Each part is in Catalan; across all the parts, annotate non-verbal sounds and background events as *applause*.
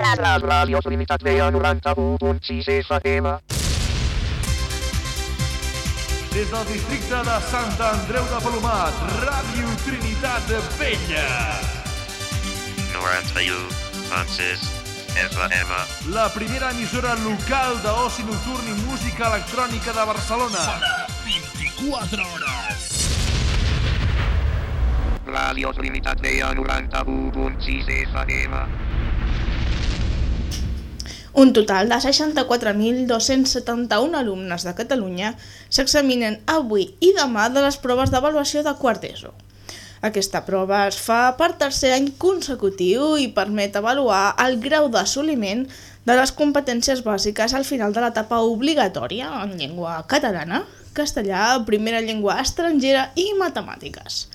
La ràdios limitat veia 91.6 FM. Des del districte de Sant Andreu de Palomat, Ràdio Trinitat Vella. 91.6 FM. La primera emissora local d'oci nocturn i música electrònica de Barcelona. 24 hores. Ràdios limitat veia 91.6 FM. Un total de 64.271 alumnes de Catalunya s'examinen avui i demà de les proves d'avaluació de quart d'ESO. Aquesta prova es fa per tercer any consecutiu i permet avaluar el grau d'assoliment de les competències bàsiques al final de l'etapa obligatòria en llengua catalana, castellà, primera llengua estrangera i matemàtiques.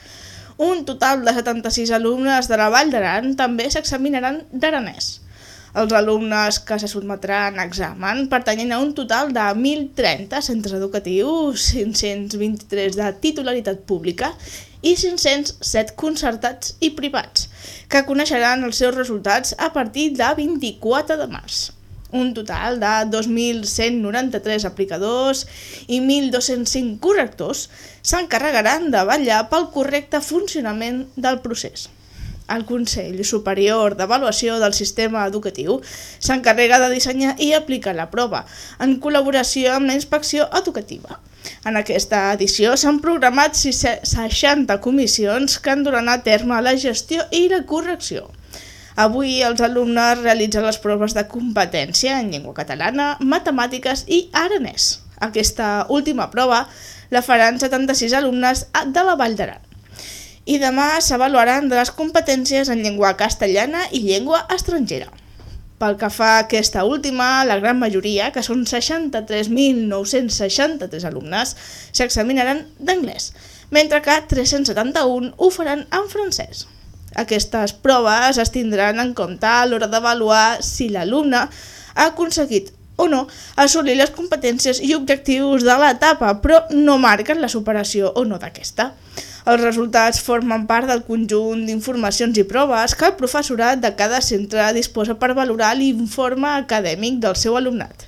Un total de 76 alumnes de la Vall d'Aran també s'examinaran d'aranès. Els alumnes que se sotmetran a examen pertanyen a un total de 1.030 centres educatius, 523 de titularitat pública i 507 concertats i privats, que coneixeran els seus resultats a partir de 24 de març. Un total de 2.193 aplicadors i 1.205 correctors s'encarregaran de vetllar pel correcte funcionament del procés. El Consell Superior d'Avaluació del Sistema Educatiu s'encarrega de dissenyar i aplicar la prova, en col·laboració amb la Inspecció Educativa. En aquesta edició s'han programat 60 comissions que han duran a terme la gestió i la correcció. Avui els alumnes realitzen les proves de competència en llengua catalana, matemàtiques i aranès. Aquesta última prova la faran 76 alumnes de la Vall d'Aran i demà s'avaluaran de les competències en llengua castellana i llengua estrangera. Pel que fa a aquesta última, la gran majoria, que són 63.963 alumnes, s'examinaran d'anglès, mentre que 371 ho faran en francès. Aquestes proves es tindran en compte a l'hora d'avaluar si l'alumne ha aconseguit o no assolir les competències i objectius de l'etapa, però no marquen la superació o no d'aquesta. Els resultats formen part del conjunt d'informacions i proves que el professorat de cada centre disposa per valorar l'informe acadèmic del seu alumnat.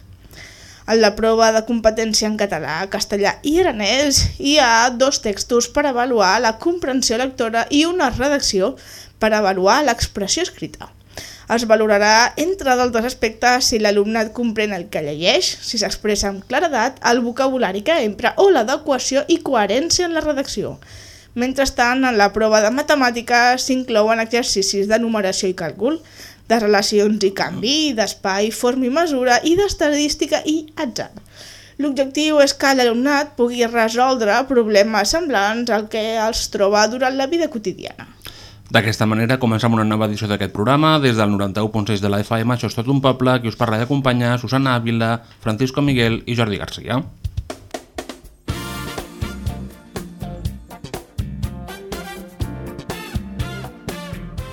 En la prova de competència en català, castellà i aranès hi ha dos textos per avaluar la comprensió lectora i una redacció per avaluar l'expressió escrita. Es valorarà, entre d'altres aspectes, si l'alumnat comprèn el que llegeix, si s'expressa amb claredat, el vocabulari que empra o l'adequació i coherència en la redacció. Mentrestant, en la prova de matemàtiques s'inclouen exercicis de numeració i càlcul, de relacions i canvi, d'espai, forma i mesura i d'estadística i atzar. L'objectiu és que l'alumnat pugui resoldre problemes semblants al que els troba durant la vida quotidiana. D'aquesta manera comencem una nova edició d'aquest programa. Des del 91.6 de la FM, això és tot un poble, qui us parla d'acompanyar Susana Ávila, Francisco Miguel i Jordi Garcia.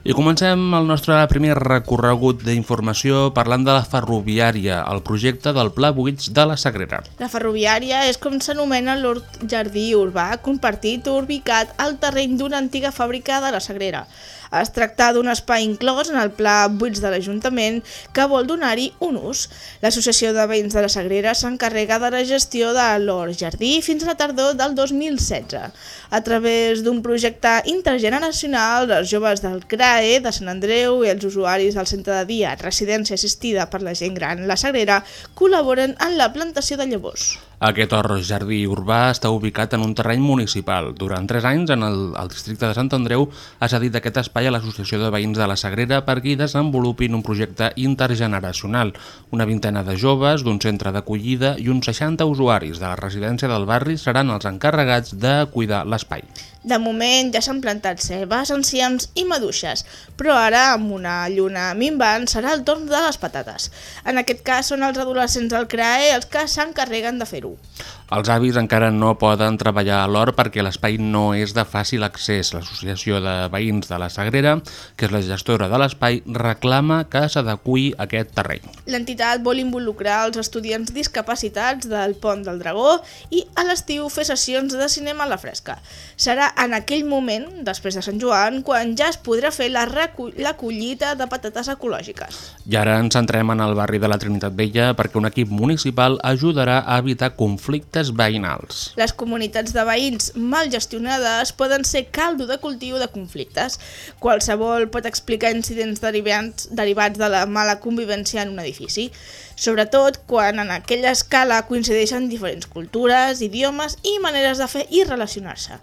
I comencem el nostre primer recorregut d'informació parlant de la ferroviària, el projecte del Pla Buits de la Sagrera. La ferroviària és com s'anomena l'hort jardí urbà compartit ubicat al terreny d'una antiga fàbrica de la Sagrera. Es tracta d'un espai inclòs en el pla buits de l'Ajuntament que vol donar-hi un ús. L'Associació de Veïns de la Sagrera s'encarrega de la gestió de l'hort jardí fins a la tardor del 2016. A través d'un projecte intergeneracional, els joves del CRAE de Sant Andreu i els usuaris del centre de dia Residència Assistida per la Gent Gran La Sagrera col·laboren en la plantació de llavors. Aquest hort jardí urbà està ubicat en un terreny municipal. Durant tres anys, en el, el districte de Sant Andreu, ha cedit aquest espai a l'Associació de Veïns de la Sagrera perquè hi desenvolupin un projecte intergeneracional. Una vintena de joves d'un centre d'acollida i uns 60 usuaris de la residència del barri seran els encarregats de cuidar l'espai. De moment ja s'han plantat cebes, enciams i maduixes, però ara, amb una lluna minvant, serà el torn de les patates. En aquest cas són els adolescents del CRAE els que s'encarreguen de fer-ho. Els avis encara no poden treballar a l'hort perquè l'espai no és de fàcil accés. L'Associació de Veïns de la Sagrera, que és la gestora de l'espai, reclama que s'adequi aquest terreny. L'entitat vol involucrar els estudiants discapacitats del Pont del Dragó i a l'estiu fer sessions de cinema a la fresca. Serà en aquell moment, després de Sant Joan, quan ja es podrà fer la, la collita de patates ecològiques. I ara ens centrem en el barri de la Trinitat Vella perquè un equip municipal ajudarà a evitar conflictes veïnals. Les comunitats de veïns mal gestionades poden ser caldo de cultiu de conflictes. Qualsevol pot explicar incidents derivats, derivats de la mala convivència en un edifici, sobretot quan en aquella escala coincideixen diferents cultures, idiomes i maneres de fer i relacionar-se.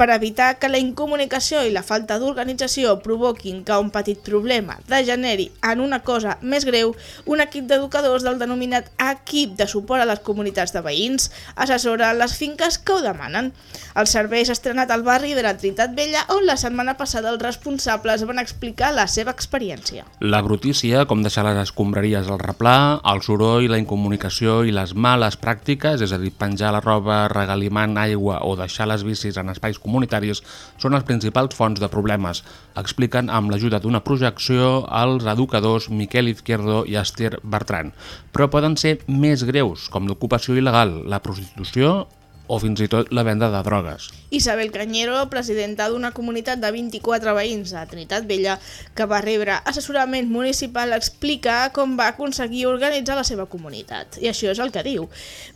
Per evitar que la incomunicació i la falta d'organització provoquin que un petit problema degeneri en una cosa més greu, un equip d'educadors del denominat Equip de Suport a les Comunitats de Veïns assessora les finques que ho demanen. El servei s'ha estrenat al barri de la Trinitat Vella on la setmana passada els responsables van explicar la seva experiència. La brutícia, com deixar les escombraries al replà, el soroll, la incomunicació i les males pràctiques, és a dir, penjar la roba regalimant aigua o deixar les bicis en espais comunitaris, són els principals fonts de problemes. Expliquen amb l'ajuda d'una projecció els educadors Miquel Izquierdo i Esther Bertran. Però poden ser més greus, com l'ocupació il·legal, la prostitució o fins i tot la venda de drogues. Isabel Cañero, presidenta d'una comunitat de 24 veïns a Trinitat Vella, que va rebre assessorament municipal, explica com va aconseguir organitzar la seva comunitat. I això és el que diu.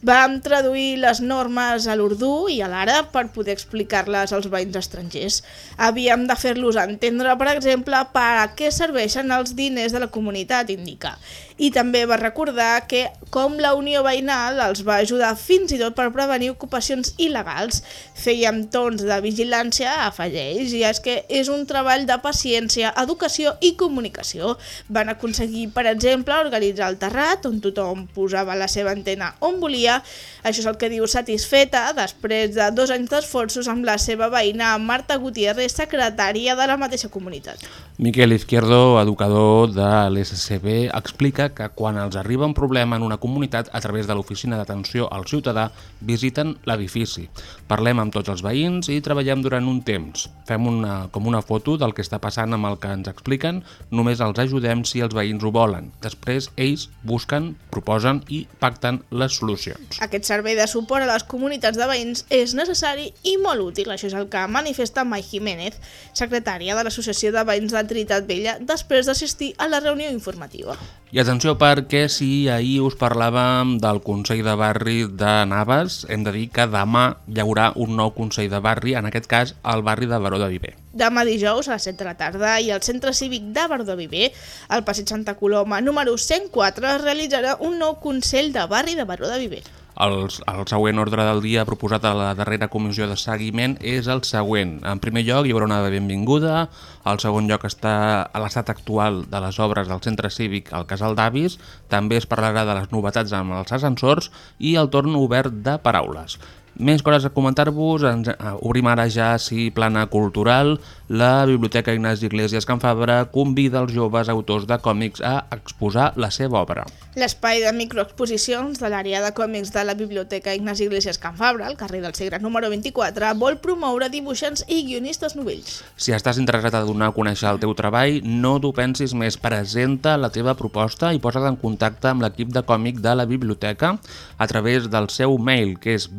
Vam traduir les normes a l'urdú i a l'àrab per poder explicar-les als veïns estrangers. Havíem de fer-los entendre, per exemple, per a què serveixen els diners de la comunitat, indica. I també va recordar que com la Unió Veïnal els va ajudar fins i tot per prevenir ocupacions il·legals. Fèiem tons de vigilància, afegeix, i és que és un treball de paciència, educació i comunicació. Van aconseguir, per exemple, organitzar el terrat, on tothom posava la seva antena on volia. Això és el que diu satisfeta, després de dos anys d'esforços amb la seva veïna Marta Gutiérrez, secretària de la mateixa comunitat. Miquel Izquierdo, educador de l'SCB, explica que quan els arriba un problema en una comunitat a través de l'oficina d'atenció al ciutadà visiten l'edifici. Parlem amb tots els veïns i treballem durant un temps. Fem una, com una foto del que està passant amb el que ens expliquen, només els ajudem si els veïns ho volen. Després ells busquen, proposen i pacten les solucions. Aquest servei de suport a les comunitats de veïns és necessari i molt útil. Això és el que manifesta Mai Jiménez, secretària de l'Associació de Veïns de Trinitat Vella, després d'assistir a la reunió informativa. I atenció perquè si ahir us parlàvem del Consell de Barri de Navas, hem de dir que demà hi haurà un nou Consell de Barri, en aquest cas al barri de Baró de Viver. Demà dijous a les 7 de la tarda i al Centre Cívic de Baró de Viver, al passeig Santa Coloma número 104, es realitzarà un nou Consell de Barri de Baró de Viver. El, el següent ordre del dia proposat a la darrera comissió de seguiment és el següent. En primer lloc, hi haurà una benvinguda, al segon lloc està a l'estat actual de les obres del centre cívic al Casal d'Avis, també es parlarà de les novetats amb els ascensors i el torn obert de paraules. Més coses a comentar-vos, ens eh, obrim ara ja, sí, plana cultural. La Biblioteca Ignasi Iglesias Can Fabra convida els joves autors de còmics a exposar la seva obra. L'espai de microexposicions de l'àrea de còmics de la Biblioteca Ignasi Iglesias Can Fabra, al carrer del Segre número 24, vol promoure dibuixants i guionistes novells. Si estàs interessat a donar a conèixer el teu treball, no t'ho pensis més, presenta la teva proposta i posa't en contacte amb l'equip de còmic de la biblioteca a través del seu mail, que és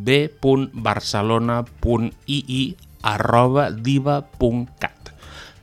b.barcelona.ii arroba diva.cat.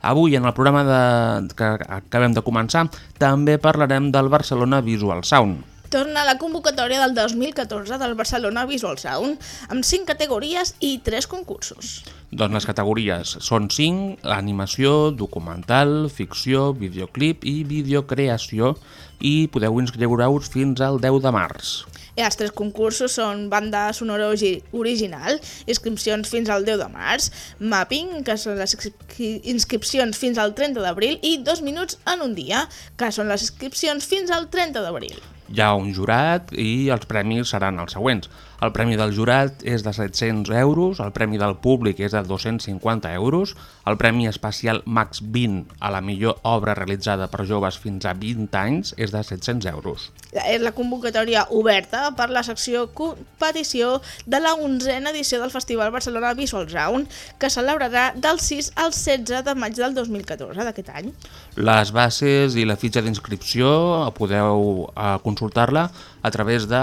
Avui, en el programa de, que acabem de començar, també parlarem del Barcelona Visual Sound. Torna la convocatòria del 2014 del Barcelona Visual Sound, amb 5 categories i 3 concursos. Doncs les categories són 5, animació, documental, ficció, videoclip i videocreació i podeu inscriure-us fins al 10 de març. I els tres concursos són banda sonora origi- original, inscripcions fins al 10 de març, mapping, que són les inscri- inscripcions fins al 30 d'abril, i dos minuts en un dia, que són les inscripcions fins al 30 d'abril. Hi ha un jurat i els premis seran els següents. El premi del jurat és de 700 euros, el premi del públic és de 250 euros, el premi especial Max 20 a la millor obra realitzada per joves fins a 20 anys és de 700 euros. És la convocatòria oberta per la secció competició de la 11a edició del Festival Barcelona Visual Round, que celebrarà del 6 al 16 de maig del 2014 d'aquest any. Les bases i la fitxa d'inscripció podeu eh, consultar-la a través de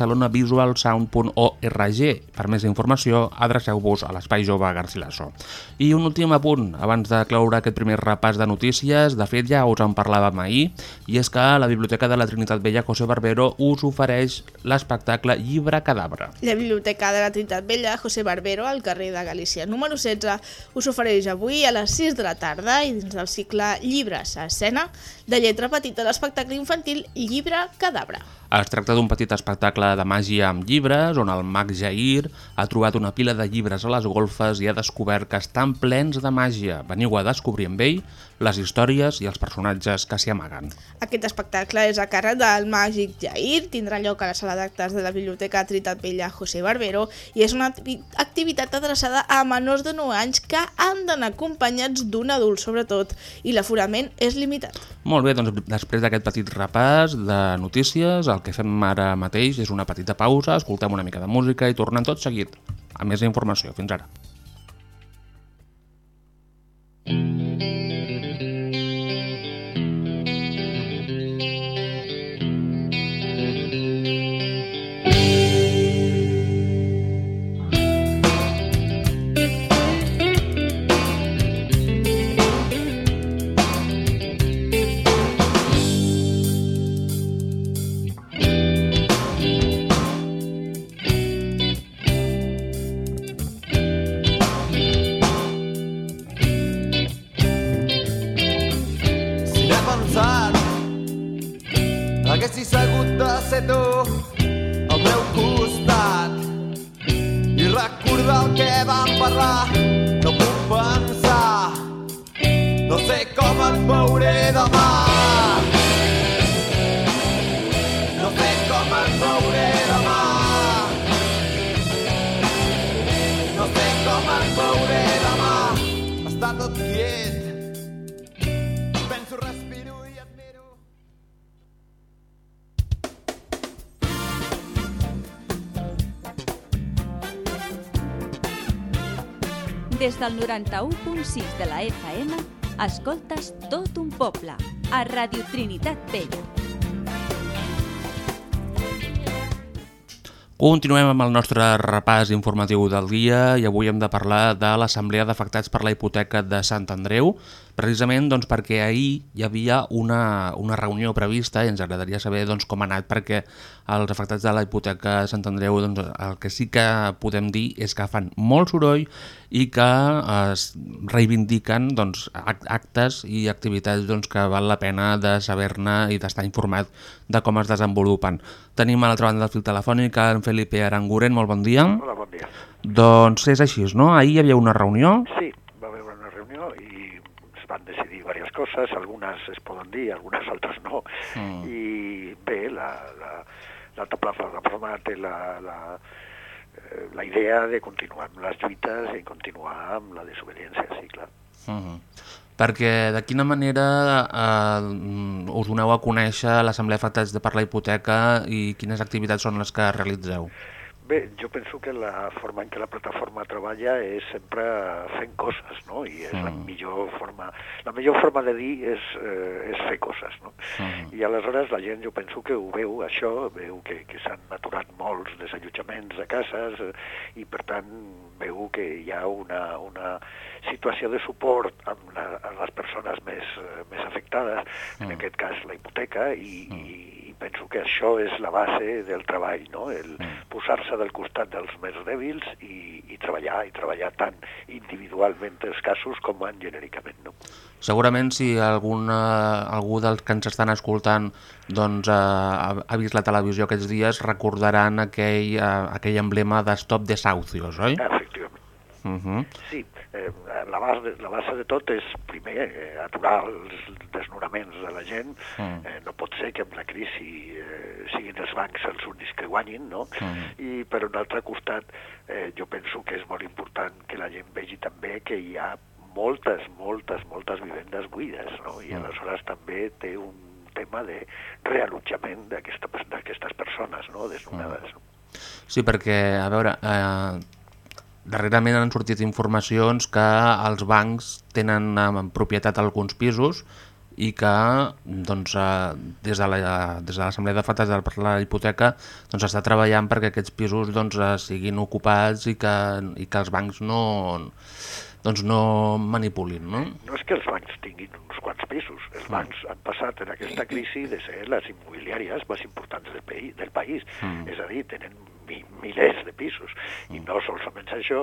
www.barcelonavisualsound.org. Per més informació, adreceu-vos a l'Espai Jove Garcilaso. I un últim apunt, abans de cloure aquest primer repàs de notícies, de fet ja us en parlàvem ahir, i és que la Biblioteca de la Trinitat Vella José Barbero us ofereix l'espectacle Llibre Cadabra. La Biblioteca de la Trinitat Vella José Barbero, al carrer de Galícia número 16, us ofereix avui a les 6 de la tarda i dins del cicle Llibres a escena de lletra petita l'espectacle infantil Llibre Cadabra. Es tracta d'un petit espectacle de màgia amb llibres, on el mag Jair ha trobat una pila de llibres a les golfes i ha descobert que estan plens de màgia. Veniu a descobrir amb ell les històries i els personatges que s'hi amaguen. Aquest espectacle és a càrrec del màgic Jair, tindrà lloc a la sala d'actes de la Biblioteca Trinitat Vella José Barbero i és una acti- activitat adreçada a menors de 9 anys que han d'anar acompanyats d'un adult, sobretot, i l'aforament és limitat. Molt bé, doncs després d'aquest petit repàs de notícies, el que fem ara mateix és una petita pausa, escoltem una mica de música i tornem tot seguit amb més informació. Fins ara. Si que si Des del 91.6 de la FM, escoltes tot un poble, a Radio Trinitat Vella. Continuem amb el nostre repàs informatiu del dia i avui hem de parlar de l'Assemblea d'Afectats per la Hipoteca de Sant Andreu, precisament doncs, perquè ahir hi havia una, una reunió prevista i ens agradaria saber doncs, com ha anat perquè els afectats de la hipoteca Sant Andreu doncs, el que sí que podem dir és que fan molt soroll i que es reivindiquen doncs, ac- actes i activitats doncs, que val la pena de saber-ne i d'estar informat de com es desenvolupen. Tenim a l'altra banda del fil telefònic en Felipe Aranguren, molt bon dia. Hola, bon dia. Doncs és així, no? Ahir hi havia una reunió. Sí, va haver una reunió i es van decidir diverses coses, algunes es poden dir, algunes altres no. Mm. I bé, la, la, l'alta plataforma té la, la, eh, la idea de continuar amb les lluites i continuar amb la desobediència, sí, clar. Uh -huh. Perquè de quina manera eh, mm, us doneu a conèixer l'Assemblea d'Afectats de per la Hipoteca i quines activitats són les que realitzeu? Bé, jo penso que la forma en què la plataforma treballa és sempre fent coses, no? I és la Mm. millor forma... La millor forma de dir és, eh, és fer coses, no? Mm. I aleshores la gent jo penso que ho veu, això, veu que, que s'han aturat molts desallotjaments de cases eh, i per tant veu que hi ha una, una situació de suport amb la, a les persones més, eh, més afectades, en Mm. aquest cas la hipoteca, i, i, i penso que això és la base del treball, no? el Mm. posar-se del costat dels més dèbils i, i treballar, i treballar tant individualment els casos com en genèricament. No? Segurament si alguna, algú dels que ens estan escoltant doncs, eh, ha, vist la televisió aquests dies recordaran aquell, eh, aquell emblema de Stop Desahucios, oi? Efectivament. Uh -huh. Sí, eh, la, base, la base de tot és, primer, eh, aturar els desnonaments de la gent. Mm. Eh, no pot ser que amb la crisi eh, siguin els bancs els únics que guanyin, no? Mhm. I per un altre costat, eh, jo penso que és molt important que la gent vegi també que hi ha moltes, moltes, moltes vivendes buides, no? I Mm. aleshores també té un tema de reallotjament d'aquestes persones, no? Desnonades. no? Sí, perquè, a veure, eh, darrerament han sortit informacions que els bancs tenen en propietat alguns pisos i que doncs, eh, des de la- des de l'Assemblea de Fates per la hipoteca doncs, està treballant perquè aquests pisos doncs, eh, siguin ocupats i que, i que els bancs no, doncs, no manipulin, no? No és que els bancs tinguin uns quants pisos, els bancs han passat en aquesta crisi de ser les immobiliàries més importants del, país, del país. Mm. És a dir, tenen mi, milers de pisos. I no solament això,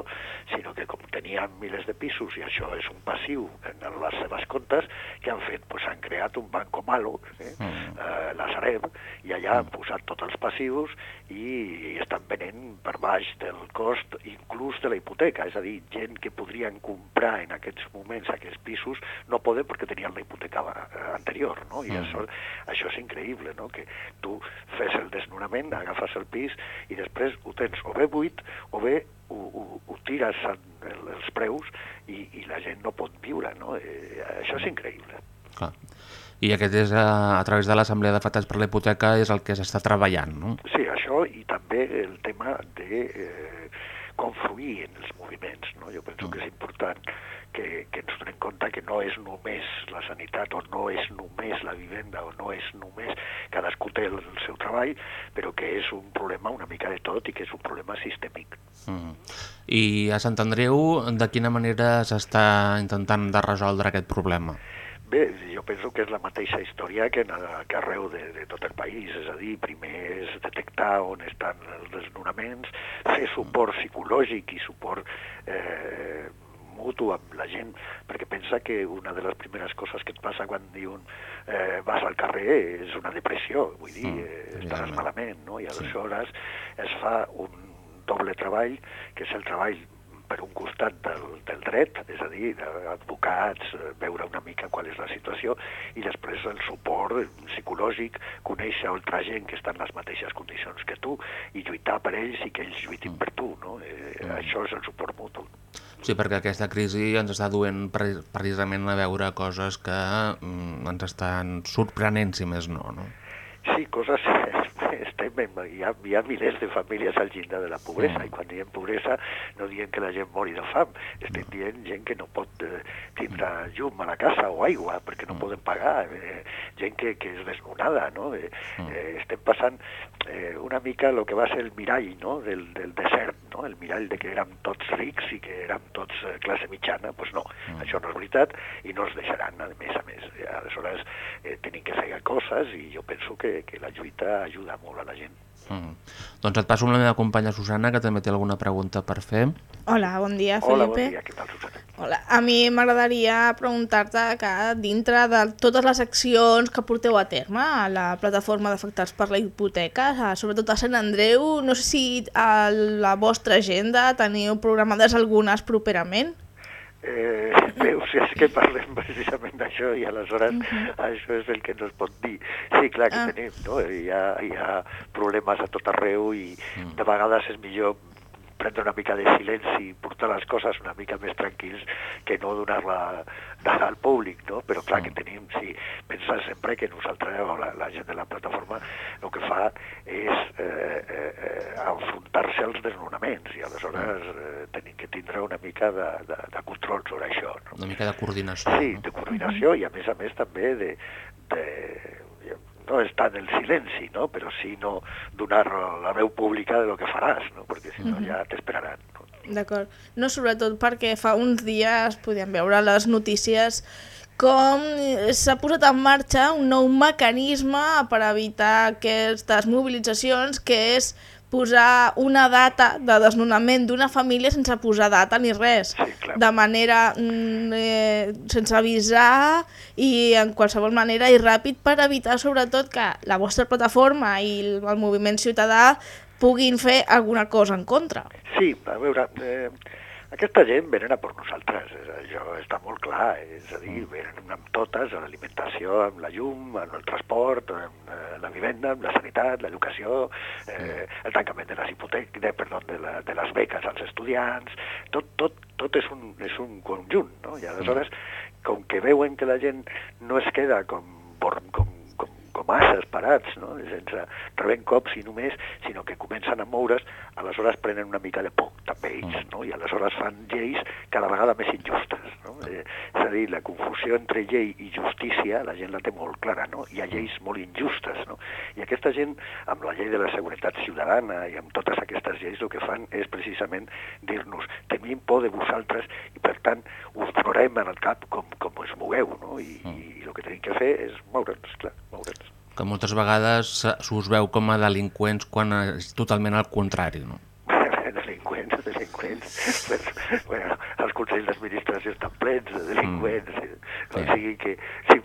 sinó que com tenien milers de pisos i això és un passiu en les seves comptes, que han fet? Pues han creat un banco malo, eh? Mm. eh, la Sareb, i allà han posat tots els passius i estan venent per baix del cost inclús de la hipoteca, és a dir, gent que podrien comprar en aquests moments aquests pisos no poden perquè tenien la hipoteca eh, anterior, no? I Mm. això, això és increïble, no? Que tu fes el desnonament, agafes el pis i després ho tens o bé buit o bé ho, ho, ho tires en el, els preus i, i la gent no pot viure, no? Eh, això és increïble. Clar. I aquest és a, a través de l'Assemblea de Fates per la hipoteca és el que s'està treballant, no? Sí, això i també el tema de eh, confluir en els moviments. No? Jo penso que és important que, que ens donem compte que no és només la sanitat o no és només la vivenda o no és només cadascú té el, el seu treball, però que és un problema una mica de tot i que és un problema sistèmic. Mm. I a Sant Andreu, de quina manera s'està intentant de resoldre aquest problema? Bé, jo penso que és la mateixa història que, en, que arreu de, de tot el país, és a dir, primer és detectar on estan els desnonaments, fer suport psicològic i suport eh, mutu amb la gent, perquè pensa que una de les primeres coses que et passa quan diuen eh, vas al carrer és una depressió, vull dir, Mm, eh, estaràs malament, no? I Sí. aleshores es fa un doble treball, que és el treball per un costat del, del dret, és a dir, d'advocats, eh, veure una mica qual és la situació, i després el suport psicològic, conèixer altra gent que està en les mateixes condicions que tu, i lluitar per ells i que ells lluitin per tu, no? Eh, Això és el suport mutu. Sí, perquè aquesta crisi ens està duent pre precisament a veure coses que mm, ens estan sorprenent, si més no, no? Sí, coses... Estem, en- hi, ha, hi ha milers de famílies al llindar de la pobresa, Mm. i quan diem pobresa no diem que la gent mori de fam, estem dient gent que no pot eh, tindre llum a la casa o aigua perquè no poden pagar, eh, gent que, que és desnonada, no? Eh, eh, estem passant eh, una mica el que va ser el mirall no? del, del desert, no? el mirall de que érem tots rics i que érem tots eh, classe mitjana, doncs no, això no és veritat i no es deixaran, a més a més. Eh, Aleshores, eh, tenim que fer coses i jo penso que, que la lluita ajuda molt a la gent. Mm. Doncs et passo amb la meva companya Susana, que també té alguna pregunta per fer. Hola, bon dia, Hola, bon Felipe. dia, què tal, Susana? Hola. A mi m'agradaria preguntar-te que dintre de totes les accions que porteu a terme a la plataforma d'afectats per la hipoteca, eh, sobretot a Sant Andreu, no sé si a la vostra agenda teniu programades algunes properament? Eh, *laughs* veus, és que parlem precisament d'això i aleshores això és el que no es pot dir. Sí, clar que Ah. tenim, no? Hi ha, hi ha problemes a tot arreu i de vegades és millor prendre una mica de silenci i portar les coses una mica més tranquils que no donar-la *laughs* al públic, no? Però clar que tenim, sí, pensa sempre que nosaltres, la, la gent de la plataforma, el que fa és enfrontar-se als desnonaments i aleshores eh, tenim que tindre una mica de, de, de control sobre això, no? Una mica de coordinació. Sí, no? de coordinació i a més a més també de, de no estar en el silenci, no? però sí no donar la veu pública de lo que faràs, no? perquè si no ja t'esperaran. No? D'acord. No, sobretot perquè fa uns dies podíem veure a les notícies com s'ha posat en marxa un nou mecanisme per evitar aquestes mobilitzacions, que és posar una data de desnonament d'una família sense posar data ni res, Sí, clar. de manera mm, eh, sense avisar i en qualsevol manera i ràpid per evitar sobretot que la vostra plataforma i el, el moviment ciutadà puguin fer alguna cosa en contra. Sí, a veure, eh, Aquesta gent venen a per nosaltres, això està molt clar, és a dir, venen amb totes, a l'alimentació, amb la llum, amb el transport, amb eh, la vivenda, amb la sanitat, l'educació, eh, el tancament de les hipoteques, de, perdó, de, la, de les beques als estudiants, tot, tot, tot és, un, és un conjunt, no? I aleshores, com que veuen que la gent no es queda com, com, com, asses parats, no? sense rebent cops i només, sinó que comencen a moure's, aleshores prenen una mica de por, també ells, no? i aleshores fan lleis cada vegada més injustes. No? Eh, és a dir, la confusió entre llei i justícia la gent la té molt clara, no? hi ha lleis molt injustes, no? i aquesta gent, amb la llei de la seguretat ciutadana i amb totes aquestes lleis, el que fan és precisament dir-nos tenim por de vosaltres i per tant us donarem en el cap com, com us mogueu, no? I, i el que tenim que fer és moure'ns, clar, moure'ns. Que moltes vegades s'us veu com a delinqüents quan és totalment al contrari, no? *laughs* delinqüents, delinqüents. Pues, bueno, els consells d'administració estan plens de delinqüents. Mm. O sigui que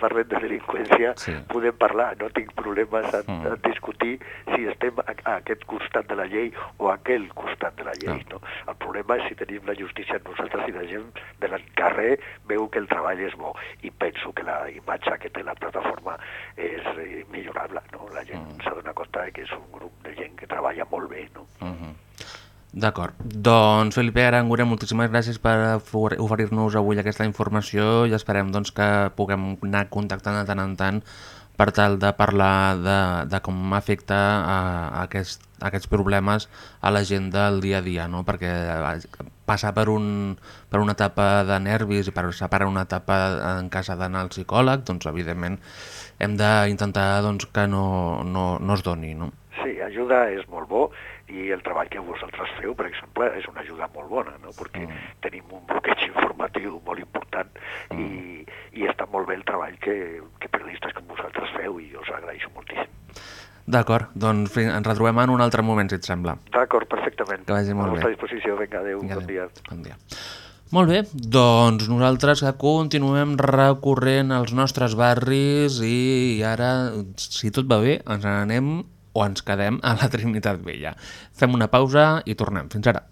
parlem de delinqüència Sí. podem parlar, no tinc problemes en, Mm. en discutir si estem a, a aquest costat de la llei o a aquell costat de la llei. No. El problema és si tenim la justícia en nosaltres i la gent del carrer veu que el treball és bo i penso que la imatge que té la plataforma és eh, millorable. No? La gent mm. s'adona compte de que és un grup de gent que treballa molt bé. No? Uh -huh. D'acord. Doncs, Felipe Arangura, moltíssimes gràcies per ofer- oferir-nos avui aquesta informació i esperem doncs, que puguem anar contactant de tant en tant per tal de parlar de, de com afecta a, a aquest, a aquests problemes a la gent del dia a dia, no? perquè eh, passar per, un, per una etapa de nervis i passar per una etapa en casa d'anar al psicòleg, doncs evidentment hem d'intentar doncs, que no, no, no es doni. No? Sí, ajuda és molt bo i el treball que vosaltres feu, per exemple, és una ajuda molt bona, no? perquè mm. tenim un bloqueig informatiu molt important mm. i, i està molt bé el treball que, que periodistes com vosaltres feu i us agraeixo moltíssim. D'acord, doncs ens retrobem en un altre moment, si et sembla. D'acord, perfectament. Que vagi molt a vostra bé. disposició. Vinga, adéu, Vinga, bon dia. Bon dia. Molt bé, doncs nosaltres que continuem recorrent els nostres barris i ara, si tot va bé, ens n'anem o ens quedem a la Trinitat Vella. Fem una pausa i tornem. Fins ara.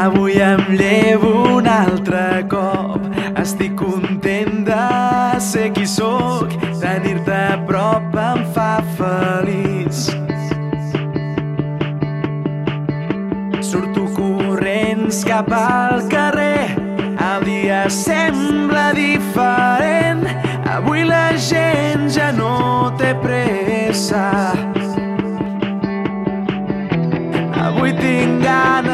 Avui em llevo un altre cop Estic content de ser qui sóc Tenir-te a prop em fa feliç Surto corrents cap al carrer El dia sembla diferent Avui la gent ja no té pressa. Avui tinc ganes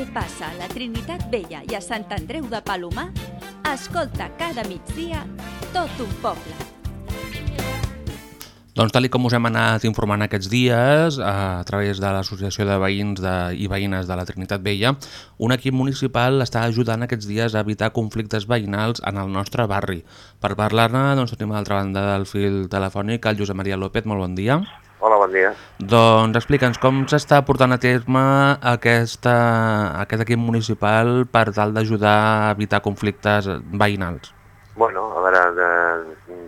què passa a la Trinitat Vella i a Sant Andreu de Palomar, escolta cada migdia tot un poble. Doncs tal com us hem anat informant aquests dies, a través de l'Associació de Veïns de, i Veïnes de la Trinitat Vella, un equip municipal està ajudant aquests dies a evitar conflictes veïnals en el nostre barri. Per parlar-ne, doncs, tenim a l'altra banda del fil telefònic el Josep Maria López, molt bon dia. Hola, bon dia. Doncs explica'ns com s'està portant a terme aquesta, aquest equip municipal per tal d'ajudar a evitar conflictes veïnals. Bueno, a veure, de,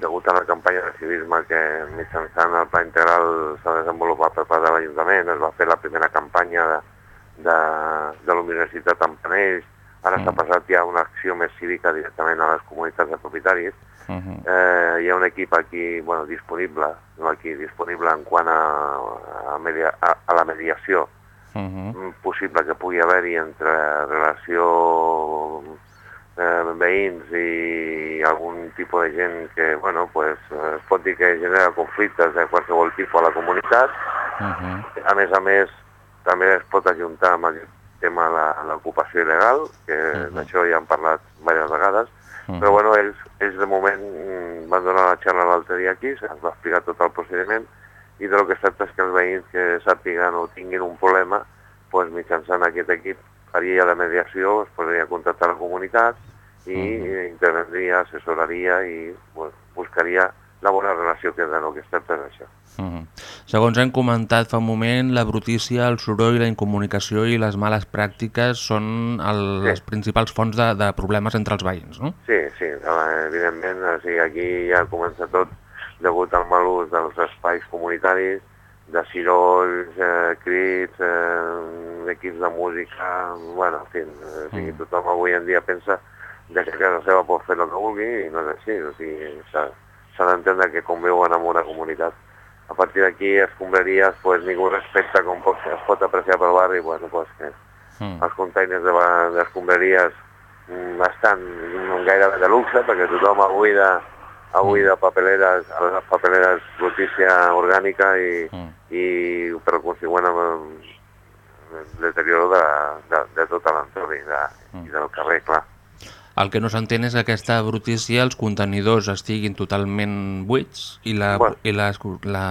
degut a la campanya de civisme que mitjançant el pla integral s'ha desenvolupat per part de l'Ajuntament, es va fer la primera campanya de, de, de l'Universitat en Panells, ara s'ha passat ja una acció més cívica directament a les comunitats de propietaris, Uh -huh. eh, hi ha un equip aquí bueno, disponible, no aquí, disponible en quant a, a, media, a, a la mediació Uh -huh. mm, possible que pugui haver-hi entre relació eh, veïns i algun tipus de gent que, bueno, pues, eh, es pot dir que genera conflictes de qualsevol tipus a la comunitat. Uh -huh. A més a més, també es pot ajuntar amb aquest tema la- l'ocupació il·legal, que Mhm. d'això ja hem parlat diverses vegades, -huh. Però bueno, ells, ells de moment mm, van donar la xerra l'altre dia aquí, se'ns va explicar tot el procediment i de lo que es tracta és que els veïns que sàpiguen o tinguin un problema, pues, mitjançant aquest equip faria la mediació, es podria contactar la comunitat i uh -huh. intervendria, assessoraria i bueno, buscaria la bona relació que de lo que es tracta és això. Uh -huh. Segons hem comentat fa un moment, la brutícia, el soroll, la incomunicació i les males pràctiques són el, sí. les principals fonts de, de problemes entre els veïns, no? Sí, sí, evidentment, o sigui, aquí ja comença tot degut al mal ús dels espais comunitaris, de cirolls, eh, crits, eh, equips de música, bueno, en fi, o sigui, tothom avui en dia pensa de que a casa seva pot fer el que vulgui i no és així, o sigui, s'ha d'entendre que conviuen en una comunitat. A partir d'aquí, escombraries, pues, ningú respecta com pot, es pot apreciar pel barri, bueno, pues, que mm. els containers d'escombraries de, mm, estan gairebé de luxe, perquè tothom avui de, avui de papeleres, a les papeleres notícia orgànica i, mm. i per consegüent amb el deterioro de, de, de tot l'entorn i, de, mm. i del carrer, clar. El que no s'entén és que aquesta brutícia, els contenidors estiguin totalment buits i la, bueno. i la, la,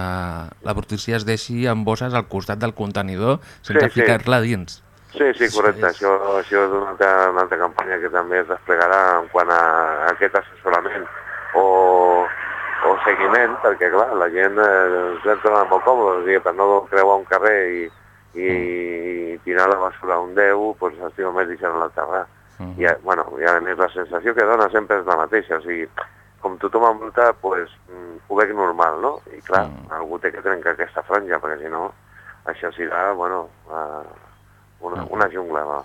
la brutícia es deixi en bosses al costat del contenidor sense sí, ficar-la sí. dins. Sí, sí, correcte. Sí, això, això és una altra, una altra campanya que també es desplegarà en quant a aquest assessorament o, o seguiment, perquè clar, la gent eh, troba molt còmode, dir, per no creuar un carrer i, i, mm. i tirar la basura a un Déu, doncs estima més deixar-la al terra. -huh. I, bueno, I a més la sensació que dona sempre és la mateixa, o sigui, com tothom envolta, pues, mm, ho veig normal, no? I clar, -huh. algú té que trencar aquesta franja, perquè si no, això serà, bueno, uh, una, una jungla, va.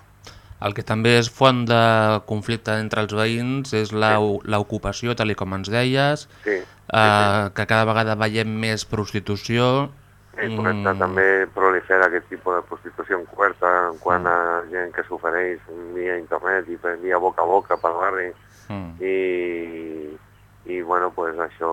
El que també és font de conflicte entre els veïns és l'ocupació, tal com ens deies, sí, sí, eh, sí. que cada vegada veiem més prostitució, Sí, correcte, mm. també prolifera aquest tipus de prostitució encoberta en quant mm. a gent que s'ofereix via internet i via boca a boca pel barri mm. i, i bueno, pues això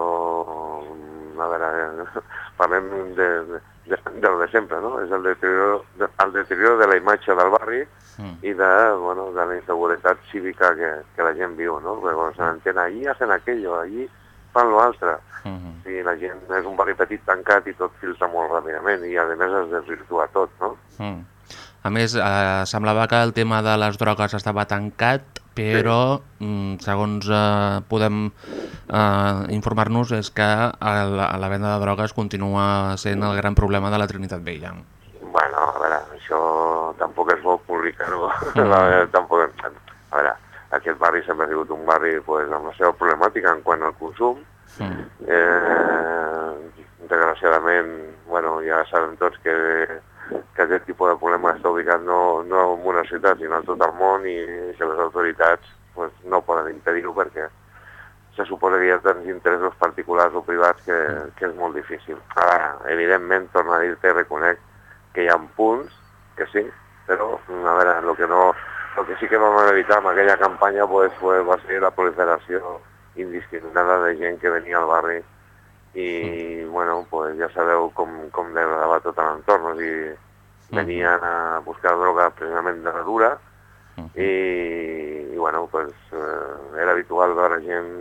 a veure, *laughs* parlem de, de, de, del de sempre, no? És el deterioro, de, el deterioro de la imatge del barri mm. i de, bueno, de la inseguretat cívica que, que la gent viu, no? Perquè quan s'entén, allí hacen aquello, allí fan l'altre. Uh -huh. sí, la gent és un barri petit tancat i tot filtra molt ràpidament i a més es desvirtua tot, no? Uh -huh. A més, eh, semblava que el tema de les drogues estava tancat, però, sí. mm, segons eh, podem eh, informar-nos, és que la, la venda de drogues continua sent el gran problema de la Trinitat Vella. Bueno, a veure, això tampoc és bo publicar-ho. Mm. tampoc, *laughs* a veure, aquest barri sempre ha sigut un barri pues, amb la seva problemàtica en quant al consum. Mm. Eh, desgraciadament, bueno, ja sabem tots que, que aquest tipus de problema està ubicat no, no en una ciutat, sinó en tot el món i que les autoritats pues, no poden impedir-ho perquè se suposa que hi ha tants interessos particulars o privats que, que és molt difícil. Ara, evidentment, torno a dir-te, reconec que hi ha punts que sí, però a veure, el que no, el que sí que vam evitar amb aquella campanya pues, pues, va ser la proliferació indiscriminada de gent que venia al barri i, mm. bueno, pues, ja sabeu com, com degradava tot l'entorn, o sigui, mm. venien a buscar droga precisament de la dura mm. i, i bueno, pues, eh, era habitual veure gent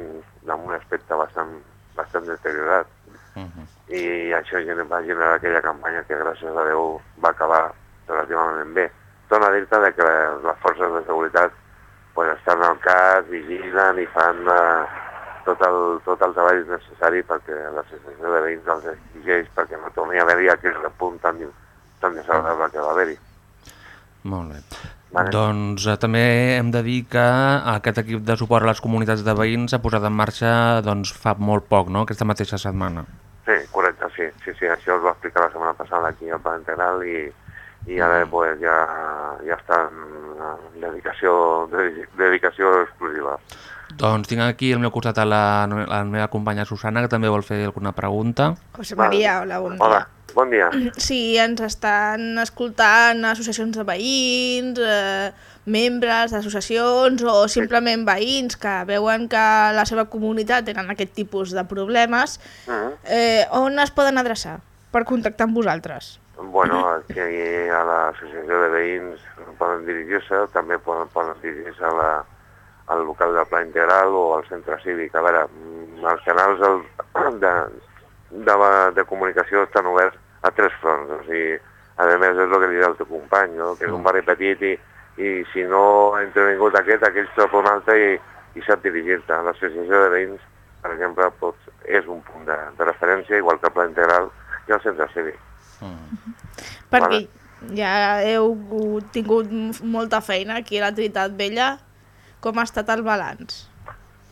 amb un aspecte bastant, bastant deteriorat. Mm -hmm. I això va generar aquella campanya que gràcies a Déu va acabar relativament bé torno a dir-te que les forces de seguretat pues, estan al cas, vigilen i fan eh, tot, el, tot el treball necessari perquè l'associació de veïns els exigeix perquè no torni a haver-hi aquell punt tan, tan desagradable que va haver-hi. Molt bé. Vale. Doncs eh, també hem de dir que aquest equip de suport a les comunitats de veïns s'ha posat en marxa doncs, fa molt poc, no?, aquesta mateixa setmana. Sí, correcte, sí. sí, sí això us va explicar la setmana passada aquí al Pla Integral i, i ara pues, ja, ja està en dedicació, dedicació exclusiva. Doncs tinc aquí al meu costat a la, la meva companya Susana, que també vol fer alguna pregunta. José María, hola, bon dia. Hola, bon dia. *clears throat* Sí, ens estan escoltant associacions de veïns, eh, membres d'associacions o simplement veïns que veuen que la seva comunitat tenen aquest tipus de problemes. Uh -huh. eh, on es poden adreçar per contactar amb vosaltres? Bueno, aquí a l'associació de veïns poden dirigir-se, també poden, poden dirigir-se a la, al local del Pla Integral o al centre cívic. A veure, mm, els canals el, *clears throat* de, de, de comunicació estan oberts a tres fronts, o sigui, a més és el que li dirà el teu company, no? que és un barri petit i, i si no ha intervingut aquest, aquell troba un altre i, i sap dirigir-te. L'associació de veïns, per exemple, pot, és un punt de, de referència, igual que el Pla Integral i el centre cívic. Perquè Vale. ja heu tingut molta feina aquí a la Trinitat Vella. Com ha estat el balanç?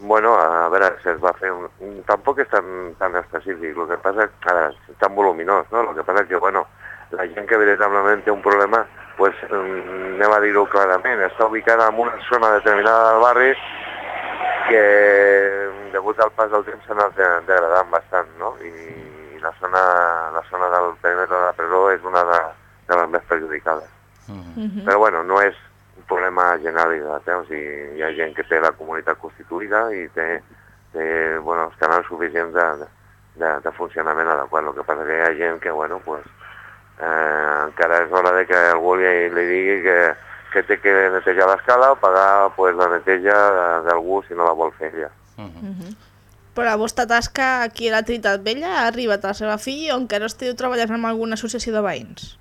Bueno, a veure, es va fer un... un- Tampoc és tan, tan específic, el que passa és que és tan voluminós, no? El que passa que, bueno, la gent que veritablement té un problema, pues, mm, anem a dir-ho clarament, està ubicada en una zona determinada del barri que, degut al pas del temps, s'ha anat de- degradant bastant, no? I la zona, la zona del perímetre de la presó és una de, de les més perjudicades. Però bueno, no és un problema generalitzat, eh? o sigui, hi ha gent que té la comunitat constituïda i té, té bueno, els canals suficients de, de, de funcionament adequat. El que passa que hi ha gent que, bueno, pues, eh, encara és hora de que algú li, li digui que, que té que netejar l'escala o pagar pues, la neteja de- d'algú si no la vol fer ella. Però la vostra tasca aquí a la Trinitat Vella ha arribat a la seva fi o encara esteu treballant amb alguna associació de veïns?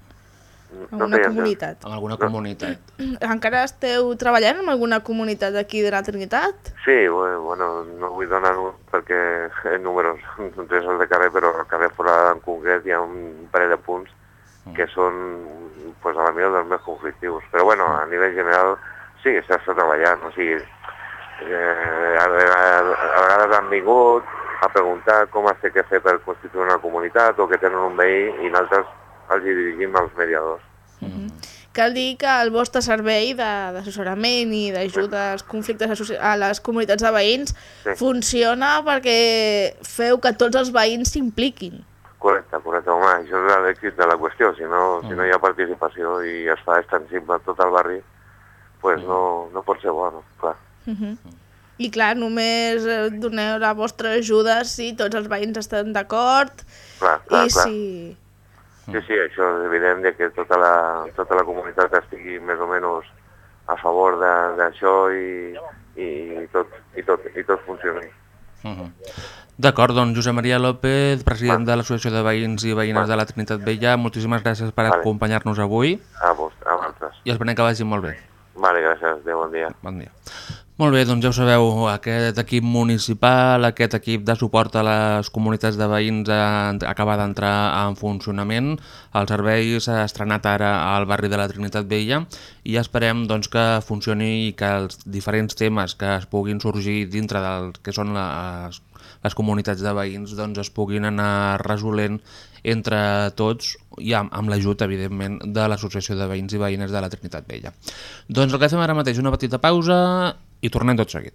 En una comunitat? En alguna comunitat. *clears throat* Encara esteu treballant amb alguna comunitat d'aquí de la Trinitat? Sí, bu- bueno, no vull donar perquè els números *laughs* són tres els de carrer, però al carrer Forada en concret hi ha un parell de punts que són pues, a la millor dels més conflictius. Però bueno, a nivell general sí, s'està treballant, o sigui, eh, a, vegades, a vegades han vingut a preguntar com es té que fer per constituir una comunitat o que tenen un veí i nosaltres els hi dirigim als mediadors. Cal dir que el vostre servei de- d'assessorament i d'ajuda als conflictes a les comunitats de veïns Sí. funciona perquè feu que tots els veïns s'impliquin. Correcte, correcte. Home, això és l'èxit de la qüestió. Si no, si no hi ha participació i es fa extensible a tot el barri, pues no, no pot ser bo, no? Clar. Mhm. I clar, només eh, doneu la vostra ajuda si tots els veïns estan d'acord Clar, clar, i clar. si... Sí, sí, això és evident de que tota la, tota la comunitat estigui més o menys a favor de- d'això i, i, tot, i, tot, i tot funcioni. Mhm. D'acord, doncs Josep Maria López, president de l'Associació de Veïns i Veïnes de la Trinitat Vella, moltíssimes gràcies per acompanyar-nos avui A vos, a vosaltres. i esperem que vagi molt bé. Vale, gràcies. Adéu, bon dia. Bon dia. Molt bé, doncs ja ho sabeu, aquest equip municipal, aquest equip de suport a les comunitats de veïns acaba d'entrar en funcionament. El servei s'ha estrenat ara al barri de la Trinitat Vella i esperem doncs, que funcioni i que els diferents temes que es puguin sorgir dintre del que són les, les comunitats de veïns doncs, es puguin anar resolent entre tots i amb, amb l'ajut, evidentment, de l'Associació de Veïns i Veïnes de la Trinitat Vella. Doncs el que fem ara mateix una petita pausa i tornem tot seguit.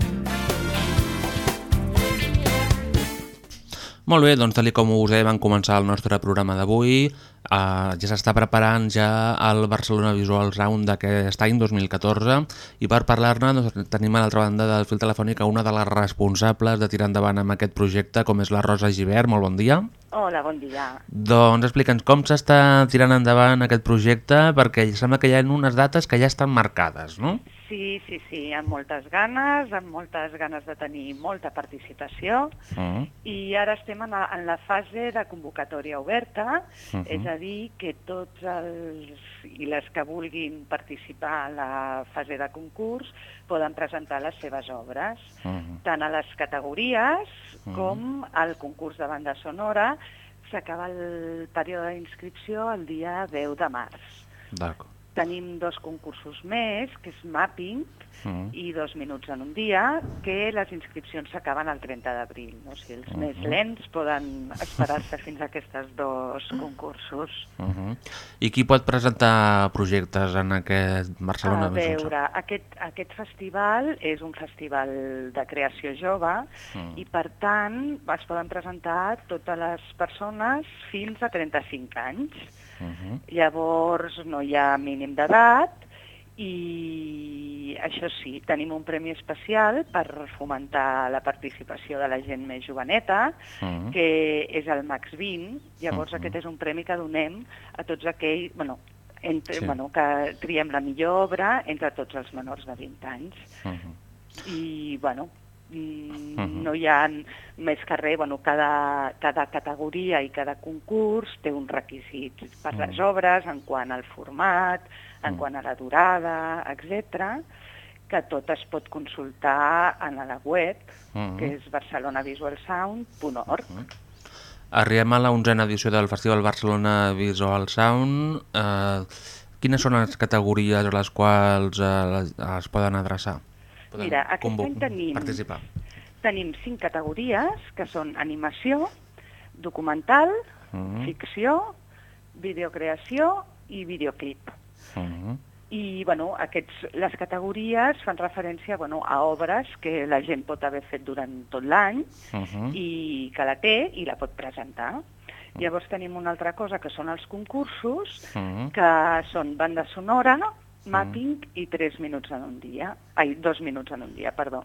Molt bé, doncs tal com us dèiem, vam començar el nostre programa d'avui. Uh, ja s'està preparant ja el Barcelona Visual Sound d'aquest any 2014 i per parlar-ne doncs, tenim a l'altra banda del fil telefònic a una de les responsables de tirar endavant amb aquest projecte com és la Rosa Givert. Molt bon dia. Hola, bon dia. Doncs explica'ns com s'està tirant endavant aquest projecte perquè sembla que hi ha unes dates que ja estan marcades, no? Sí, sí, sí, amb moltes ganes, amb moltes ganes de tenir molta participació Uh i ara estem en la, en la fase de convocatòria oberta, Mhm. és a dir, que tots els i les que vulguin participar en la fase de concurs poden presentar les seves obres, -huh. tant a les categories Mhm. com al concurs de banda sonora. S'acaba el període d'inscripció el dia 10 de març. D'acord. Tenim dos concursos més, que és Mapping Mhm. i Dos minuts en un dia, que les inscripcions s'acaben el 30 d'abril. No? O sigui, els més Mhm. lents poden esperar-se fins a aquests dos concursos. Uh -huh. I qui pot presentar projectes en aquest Barcelona A veure, aquest, aquest festival és un festival de creació jove Mm. i, per tant, es poden presentar totes les persones fins a 35 anys. Uh -huh. Llavors no hi ha mínim d'edat i això sí, tenim un premi especial per fomentar la participació de la gent més joveneta, Mhm. que és el Max 20. Llavors Mhm. aquest és un premi que donem a tots aquells, bueno, entre, Sí. bueno, que triem la millor obra entre tots els menors de 20 anys. Uh -huh. I, bueno, mm, Mhm. no hi ha més que res, bueno, cada, cada categoria i cada concurs té uns requisits per les Mhm. obres en quant al format, en Mhm. quant a la durada, etc que tot es pot consultar en la web, Mhm. que és barcelonavisualsound.org. Arribem a la onzena edició del Festival Barcelona Visual Sound. Eh, quines són les categories a les quals eh, es poden adreçar? Poden Mira, aquest any tenim- Participar. Tenim cinc categories, que són animació, documental, Mhm. ficció, videocreació i videoclip. Mhm. I bueno, aquests, les categories fan referència bueno, a obres que la gent pot haver fet durant tot l'any Mhm. i que la té i la pot presentar. Llavors tenim una altra cosa que són els concursos, Mhm. que són banda sonora, mapping i 3 minuts en un dia. Ai, 2 minuts en un dia, perdó.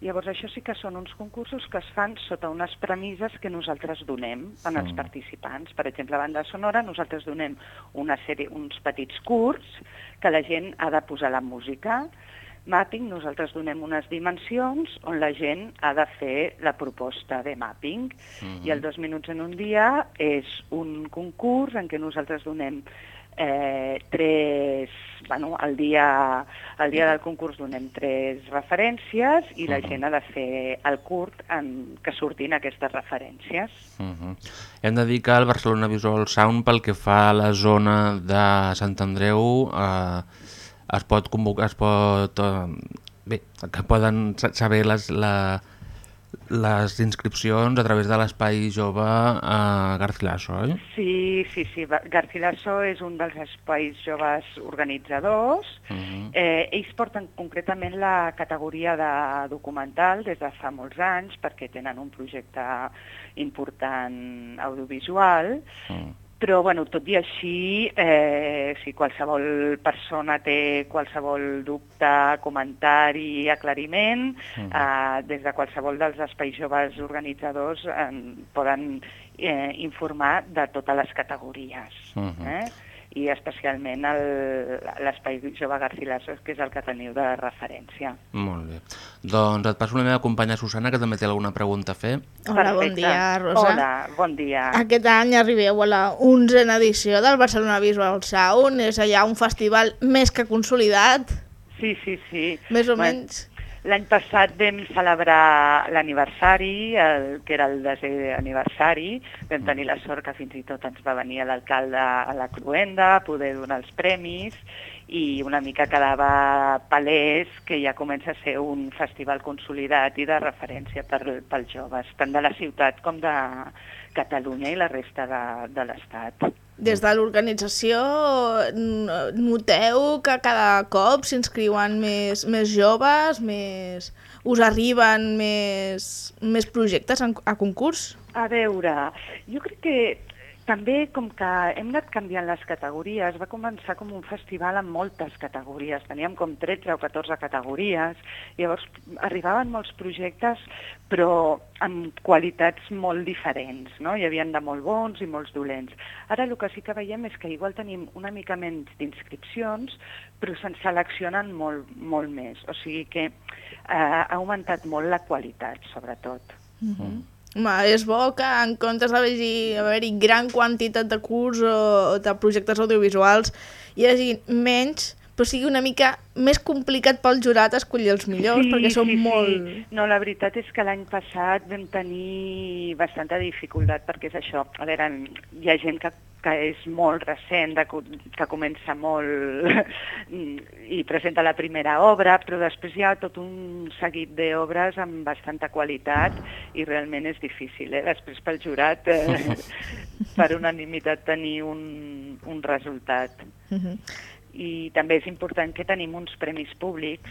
Llavors això sí que són uns concursos que es fan sota unes premisses que nosaltres donem en els Mm. participants. Per exemple, a banda sonora nosaltres donem una sèrie, uns petits curts que la gent ha de posar la música. Mapping, nosaltres donem unes dimensions on la gent ha de fer la proposta de mapping. Mhm. I el dos minuts en un dia és un concurs en què nosaltres donem eh, tres, bueno, el dia, el dia del concurs donem tres referències i la Mhm. gent ha de fer el curt en que surtin aquestes referències. Mhm. Hem de dir que el Barcelona Visual Sound, pel que fa a la zona de Sant Andreu, eh, es pot convocar, es pot... Eh, bé, que poden sa- saber les, la, les inscripcions a través de l'espai jove a Garcilaso, oi? Sí, sí, sí. Garcilaso és un dels espais joves organitzadors. Mhm. Eh, ells porten concretament la categoria de documental des de fa molts anys perquè tenen un projecte important audiovisual, Mm. Però bueno, tot i així, eh, si qualsevol persona té qualsevol dubte, comentari, aclariment, Mhm. eh, des de qualsevol dels espais joves organitzadors eh, poden eh, informar de totes les categories. Mhm. Eh? I especialment l'espai jove Garcilaso, que és el que teniu de referència. Molt bé. Doncs et passo la meva companya Susana, que també té alguna pregunta a fer. Hola, bon Perfecte. dia, Rosa. Hola, bon dia. Aquest any arribeu a la 11a edició del Barcelona Visual Sound. És allà un festival més que consolidat, Sí, sí, sí. més o Bueno, menys. L'any passat vam celebrar l'aniversari, que era el desè aniversari. Vam tenir la sort que fins i tot ens va venir l'alcalde a la Cruenda a poder donar els premis i una mica quedava palès que ja comença a ser un festival consolidat i de referència per, pels joves, tant de la ciutat com de, Catalunya i la resta de, de l'Estat. Des de l'organització noteu que cada cop s'inscriuen més, més joves, més... us arriben més, més projectes a concurs? A veure, jo crec que també com que hem anat canviant les categories, va començar com un festival amb moltes categories, teníem com 13 o 14 categories, llavors arribaven molts projectes però amb qualitats molt diferents, no? Hi havia de molt bons i molts dolents. Ara el que sí que veiem és que igual tenim una mica menys d'inscripcions, però se'n seleccionen molt, molt més. O sigui que eh, ha augmentat molt la qualitat, sobretot. Mm -hmm. És bo que en comptes d'haver-hi haver gran quantitat de curs o de projectes audiovisuals hi hagi menys, però sigui una mica més complicat pel jurat escollir els millors, perquè són molt... Sí. No, la veritat és que l'any passat vam tenir bastanta dificultat, perquè és això, a veure, hi ha gent que, que és molt recent, de, que comença molt *laughs* i presenta la primera obra, però després hi ha tot un seguit d'obres amb bastanta qualitat i realment és difícil, eh? després pel jurat, eh, *laughs* per unanimitat tenir un, un resultat Mm -hmm. I també és important que tenim uns premis públics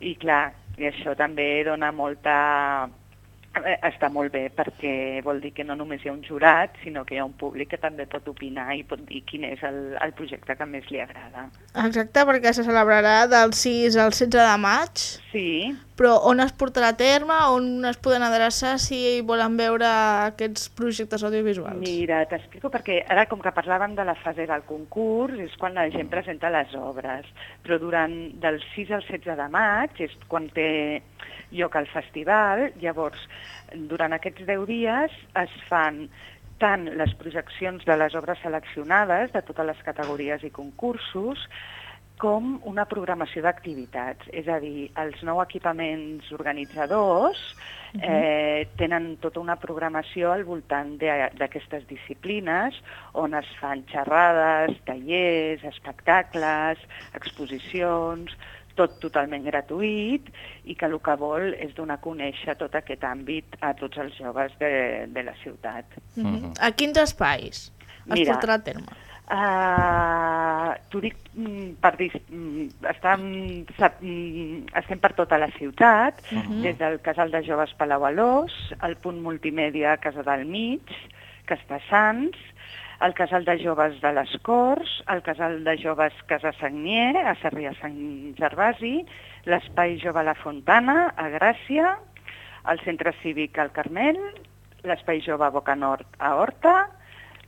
i clar, i això també dona molta... eh, està molt bé perquè vol dir que no només hi ha un jurat, sinó que hi ha un públic que també pot opinar i pot dir quin és el, el projecte que més li agrada. Exacte, perquè se celebrarà del 6 al 16 de maig. Sí. Però on es portarà a terme, on es poden adreçar si volen veure aquests projectes audiovisuals? Mira, t'explico perquè ara com que parlàvem de la fase del concurs és quan la gent presenta les obres, però durant del 6 al 16 de maig és quan té lloc al festival, llavors durant aquests 10 dies es fan tant les projeccions de les obres seleccionades de totes les categories i concursos com una programació d'activitats. És a dir, els nou equipaments organitzadors eh, tenen tota una programació al voltant d'aquestes disciplines on es fan xerrades, tallers, espectacles, exposicions, tot totalment gratuït i que el que vol és donar a conèixer tot aquest àmbit a tots els joves de, de la ciutat. Mm -hmm. A quins espais es Mira, portarà a terme? Uh, T'ho dic mm, per dir, mm, estem, mm, estem per tota la ciutat, Mhm. des del Casal de Joves Palau Alós, el punt multimèdia Casa del Mig, que està a Sants, el Casal de Joves de les Corts, el Casal de Joves Casa Sagnier, a Sarrià Sant Gervasi, l'Espai Jove La Fontana, a Gràcia, el Centre Cívic al Carmel, l'Espai Jove Boca Nord a Horta,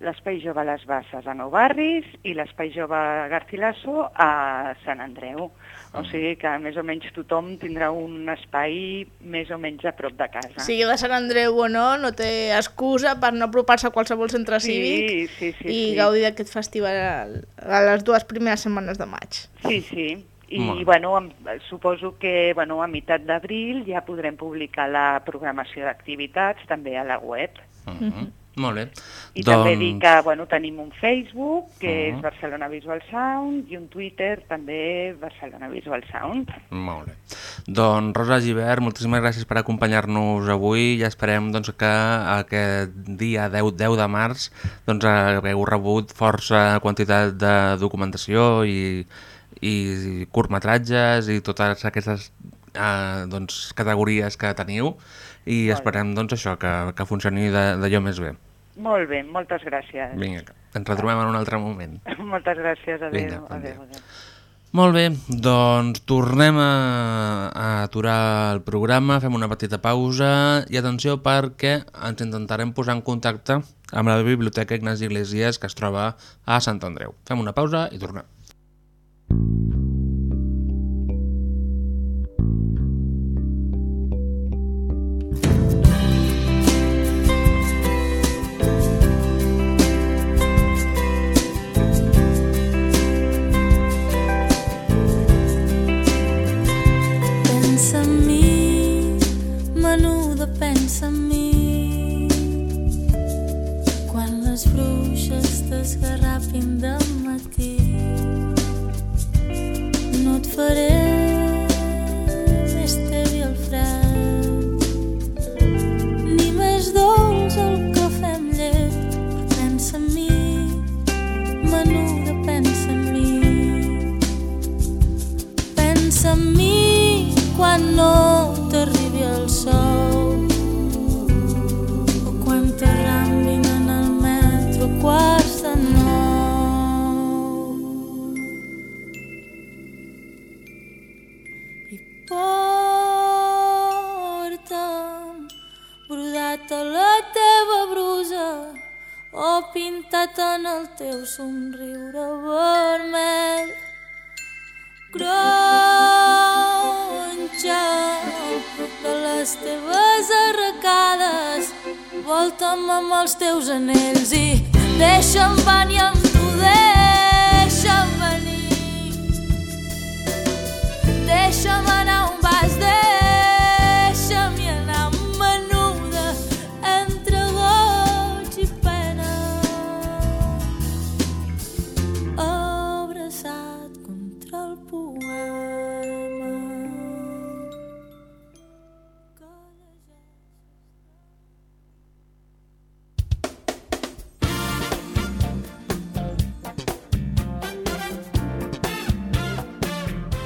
l'Espai Jove Les Basses a Nou Barris i l'Espai Jove Garcilaso a Sant Andreu. O sigui que més o menys tothom tindrà un espai més o menys a prop de casa. Sigui de Sant Andreu o no, no té excusa per no apropar-se a qualsevol centre Sí, cívic sí, sí, i sí. gaudir d'aquest festival a les dues primeres setmanes de maig. Sí, sí. I Molt bueno, suposo que bueno, a meitat d'abril ja podrem publicar la programació d'activitats també a la web. Mhm. Molt bé. I també dir que bueno, tenim un Facebook, que Mhm. és Barcelona Visual Sound, i un Twitter, també Barcelona Visual Sound. Molt bé. Doncs Rosa Givert, moltíssimes gràcies per acompanyar-nos avui i esperem doncs, que aquest dia 10, 10 de març doncs, hagueu rebut força quantitat de documentació i, i curtmetratges i totes aquestes eh, doncs, categories que teniu i Molt esperem doncs, això que, que funcioni d'allò més bé. Molt bé, moltes gràcies. Vinga, ens retrobem en un altre moment. *laughs* moltes gràcies, adéu. Vinga, bon adéu, adéu. Molt bé, doncs tornem a, a aturar el programa, fem una petita pausa i atenció perquè ens intentarem posar en contacte amb la Biblioteca Ignasi Iglesias que es troba a Sant Andreu. Fem una pausa i tornem. Bruixes t'esgarrapin de matí, no et faré pintat en el teu somriure vermell. Gronxa de les teves arracades, volta'm amb els teus anells i deixa'm venir amb tu,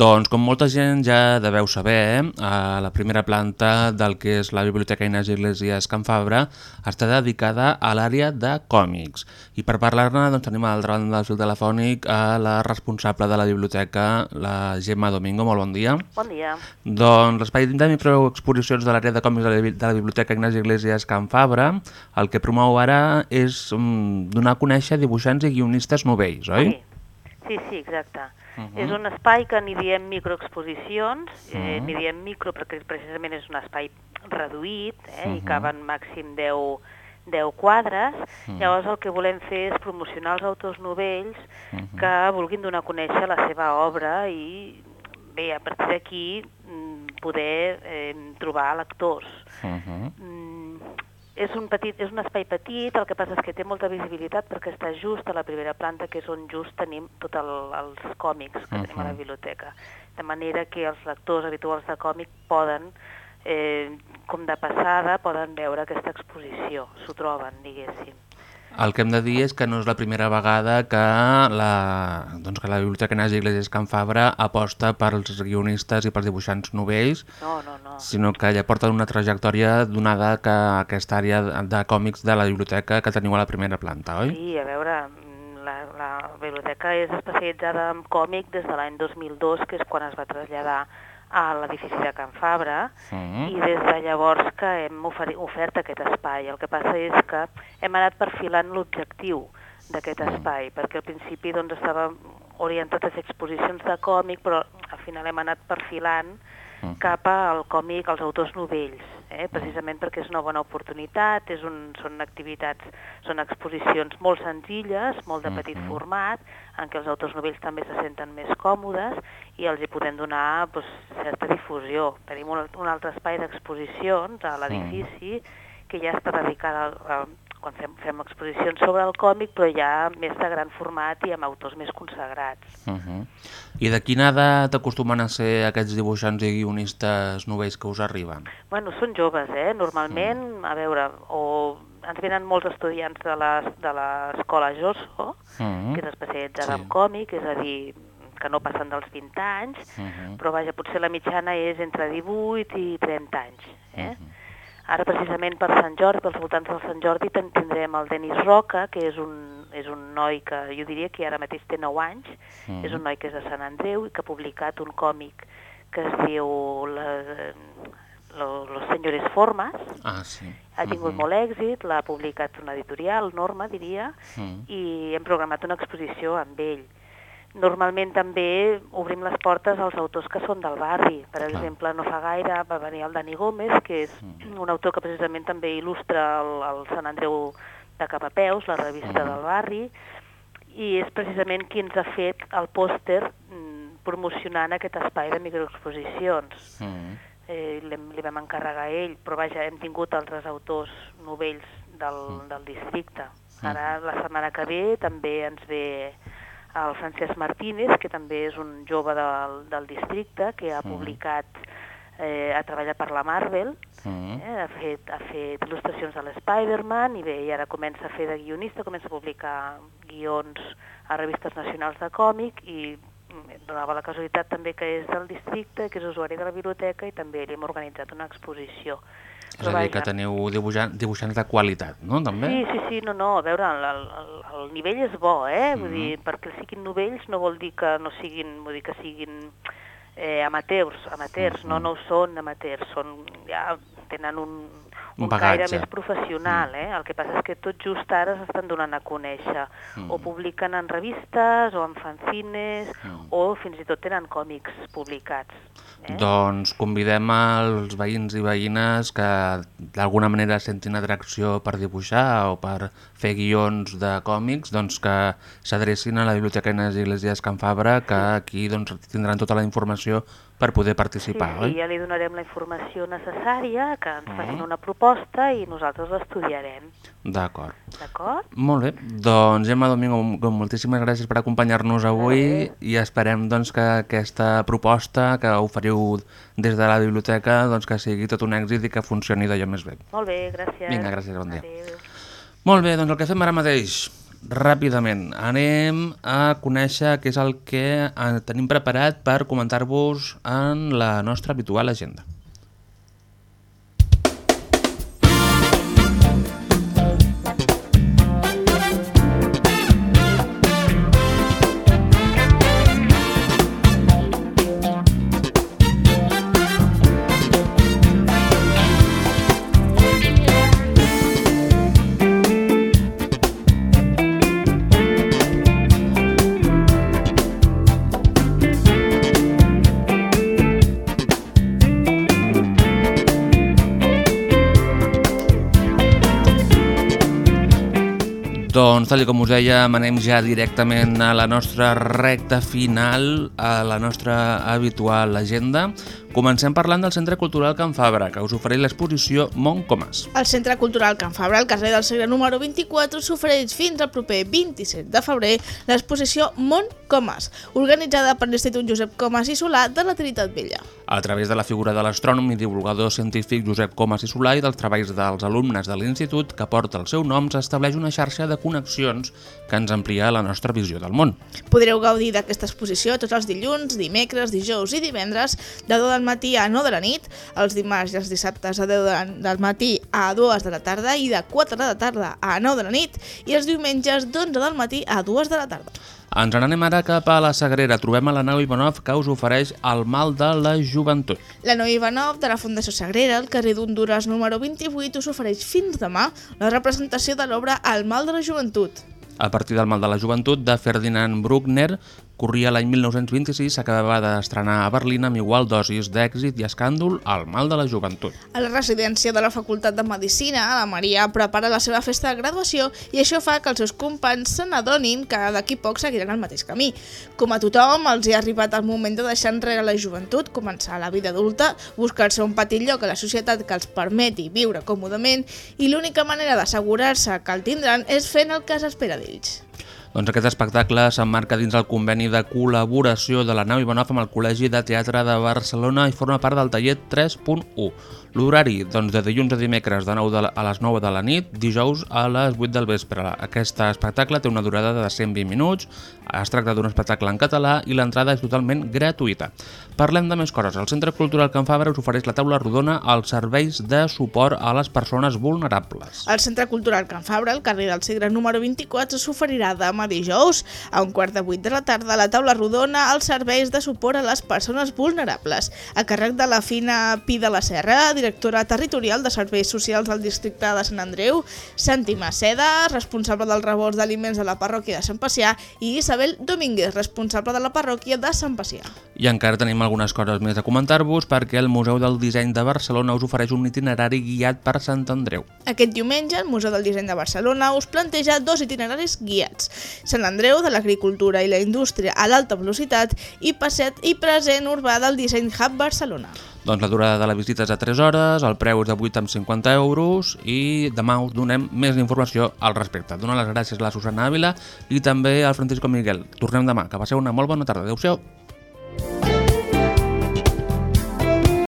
Doncs, com molta gent ja deveu saber, a la primera planta del que és la Biblioteca Inés Iglesias Can Fabra està dedicada a l'àrea de còmics. I per parlar-ne doncs, tenim al davant del fil telefònic a la responsable de la biblioteca, la Gemma Domingo. Molt bon dia. Bon dia. Doncs l'espai de microexposicions de l'àrea de còmics de la, Biblioteca Ignasi Iglesias Can Fabra el que promou ara és um, donar a conèixer dibuixants i guionistes novells, oi? Sí, sí, exacte. Mhm. És un espai que n'hi diem microexposicions, eh, Mhm. n'hi diem micro perquè precisament és un espai reduït eh, i Mhm. caben màxim 10, 10 quadres. Mhm. Llavors el que volem fer és promocionar els autors novells Mhm. que vulguin donar a conèixer la seva obra i bé, a partir d'aquí mm, poder eh, trobar lectors. Mhm. Mm, és un, petit, és un espai petit, el que passa és que té molta visibilitat perquè està just a la primera planta, que és on just tenim tots el, els còmics que tenim a la Mhm. biblioteca. De manera que els lectors habituals de còmic poden, eh, com de passada, poden veure aquesta exposició, s'ho troben, diguéssim. El que hem de dir és que no és la primera vegada que la, doncs que la Biblioteca Ignasi Iglesias Can Fabra aposta pels guionistes i pels dibuixants novells, No, no, no. sinó que ja porten una trajectòria donada que aquesta àrea de, de còmics de la biblioteca que teniu a la primera planta, oi? Sí, a veure, mm, la, la biblioteca és especialitzada en còmic des de l'any 2002, que és quan es va traslladar a l'edifici de Can Fabra, Mhm. i des de llavors que hem oferi, ofert aquest espai. El que passa és que hem anat perfilant l'objectiu d'aquest espai, perquè al principi doncs, estava orientat a fer exposicions de còmic, però al final hem anat perfilant cap al còmic, als autors novells, eh? precisament perquè és una bona oportunitat, és un, són activitats, són exposicions molt senzilles, molt de petit format, en què els autors novells també se senten més còmodes i els hi podem donar doncs, certa difusió. Tenim un, un altre espai d'exposicions a l'edifici que ja està dedicada a, a quan fem, fem exposicions sobre el còmic, però ja més de gran format i amb autors més consagrats. Uh -huh. I de quina edat acostumen a ser aquests dibuixants i guionistes novells que us arriben? Bueno, són joves, eh? Normalment, a veure, o ens venen molts estudiants de les- de l'escola Josso, Mhm. que és especialitzada Sí. en còmic, és a dir, que no passen dels 20 anys, Mhm. però vaja, potser la mitjana és entre 18 i 30 anys. Eh? Ara, precisament per Sant Jordi, pels voltants del Sant Jordi, tindrem el Denis Roca, que és un, és un noi que jo diria que ara mateix té 9 anys, Mhm. és un noi que és de Sant Andreu i que ha publicat un còmic que es diu la, lo, Los senyores formes, Ah, sí. ha tingut Mhm. molt èxit, l'ha publicat una editorial, Norma, diria, Mhm. i hem programat una exposició amb ell. Normalment també obrim les portes als autors que són del barri. Per exemple, no fa gaire va venir el Dani Gómez, que és un autor que precisament també il·lustra el, el Sant Andreu de Capapeus, la revista del barri, i és precisament qui ens ha fet el pòster mm, promocionant aquest espai de microexposicions. Mhm. Eh, li, vam encarregar a ell, però vaja, hem tingut altres autors novells del, del districte. Ara, la setmana que ve, també ens ve el Francesc Martínez, que també és un jove del, del districte, que ha publicat eh, ha treballat per la Marvel, Mm. eh, ha, fet, ha fet il·lustracions de l'Spider-Man i bé, i ara comença a fer de guionista, comença a publicar guions a revistes nacionals de còmic i mm, donava la casualitat també que és del districte, que és usuari de la biblioteca i també li hem organitzat una exposició. És a dir, que teniu dibuixant, dibuixants de qualitat, no? També? Sí, sí, sí, no, no, a veure, el, el, el nivell és bo, eh? Vull Mhm. dir, perquè siguin novells no vol dir que no siguin, vull dir que siguin eh, amateurs, amateurs, no, no ho són amateurs, són, ja tenen un, Un bagatge. més professional, eh? El que passa és que tot just ara s'estan donant a conèixer, Mm. o publiquen en revistes, o en fanzines, o fins i tot tenen còmics publicats. Eh? Doncs convidem als veïns i veïnes que d'alguna manera sentin atracció per dibuixar o per fer guions de còmics, doncs que s'adrecin a la Biblioteca Inés Iglesias Can Fabra, que aquí doncs, tindran tota la informació per poder participar, sí, oi? sí, ja li donarem la informació necessària, que ens facin Mhm. una proposta i nosaltres l'estudiarem. D'acord. D'acord? Molt bé, doncs Gemma Domingo, moltíssimes gràcies per acompanyar-nos avui i esperem doncs, que aquesta proposta que oferiu des de la biblioteca doncs, que sigui tot un èxit i que funcioni d'allò més bé. Molt bé, gràcies. Vinga, gràcies, bon dia. Adéu. Molt bé, doncs el que fem ara mateix, ràpidament, anem a conèixer què és el que eh, tenim preparat per comentar-vos en la nostra habitual agenda. Tal com us dèiem, anem ja directament a la nostra recta final, a la nostra habitual agenda. Comencem parlant del Centre Cultural Can Fabra, que us ofereix l'exposició Mont Comas. El Centre Cultural Can Fabra, al carrer del Segre número 24, s'ofereix fins al proper 27 de febrer l'exposició Mont Comas, organitzada per l'Institut Josep Comas i Solà de la Trinitat Vella. A través de la figura de l'astrònom i divulgador científic Josep Comas i Solà i dels treballs dels alumnes de l'institut que porta el seu nom, s'estableix una xarxa de connexions que ens amplia la nostra visió del món. Podreu gaudir d'aquesta exposició tots els dilluns, dimecres, dijous i divendres de 2 del matí a 9 de la nit, els dimarts i els dissabtes de 10 de- del matí a 2 de la tarda i de 4 de la tarda a 9 de la nit i els diumenges d'11 del matí a 2 de la tarda. Ens n'anem ara cap a la Sagrera. Trobem a la nau Ivanov que us ofereix el mal de la joventut. La Noi Ivanov de la Fundació Sagrera, al carrer d'Honduras número 28, us ofereix fins demà la representació de l'obra El mal de la joventut. A partir del mal de la joventut de Ferdinand Bruckner, corria l'any 1926, s'acabava d'estrenar a Berlín amb igual dosis d'èxit i escàndol al mal de la joventut. A la residència de la Facultat de Medicina, la Maria prepara la seva festa de graduació i això fa que els seus companys se n'adonin que d'aquí poc seguiran el mateix camí. Com a tothom, els hi ha arribat el moment de deixar enrere la joventut, començar la vida adulta, buscar-se un petit lloc a la societat que els permeti viure còmodament i l'única manera d'assegurar-se que el tindran és fent el que s'espera d'ells. Doncs aquest espectacle s'emmarca dins el conveni de col·laboració de la nau Ivanov amb el Col·legi de Teatre de Barcelona i forma part del taller 3.1. L'horari, doncs, de dilluns a dimecres de 9 de la, a les 9 de la nit, dijous a les 8 del vespre. Aquest espectacle té una durada de 120 minuts, es tracta d'un espectacle en català i l'entrada és totalment gratuïta. Parlem de més coses. El Centre Cultural Can Fabra us ofereix la taula rodona als serveis de suport a les persones vulnerables. El Centre Cultural Can Fabra, al carrer del Segre número 24, s'oferirà demà dijous a un quart de vuit de la tarda a la taula rodona als serveis de suport a les persones vulnerables, a càrrec de la Fina Pi de la Serra, directora territorial de Serveis Socials del districte de Sant Andreu, Santi Maceda, responsable del rebost d'aliments de la parròquia de Sant Pacià, i Isabel Domínguez, responsable de la parròquia de Sant Pacià. I encara tenim algunes coses més a comentar-vos perquè el Museu del Disseny de Barcelona us ofereix un itinerari guiat per Sant Andreu. Aquest diumenge, el Museu del Disseny de Barcelona us planteja dos itineraris guiats. Sant Andreu, de l'agricultura i la indústria a l'alta velocitat, i passeig i present urbà del Disseny Hub Barcelona. Doncs la durada de la visita és de 3 hores, el preu és de 8 amb 50 euros i demà us donem més informació al respecte. Donar les gràcies a la Susana Ávila i també al Francisco Miguel. Tornem demà. Que passeu una molt bona tarda. Adéu-siau.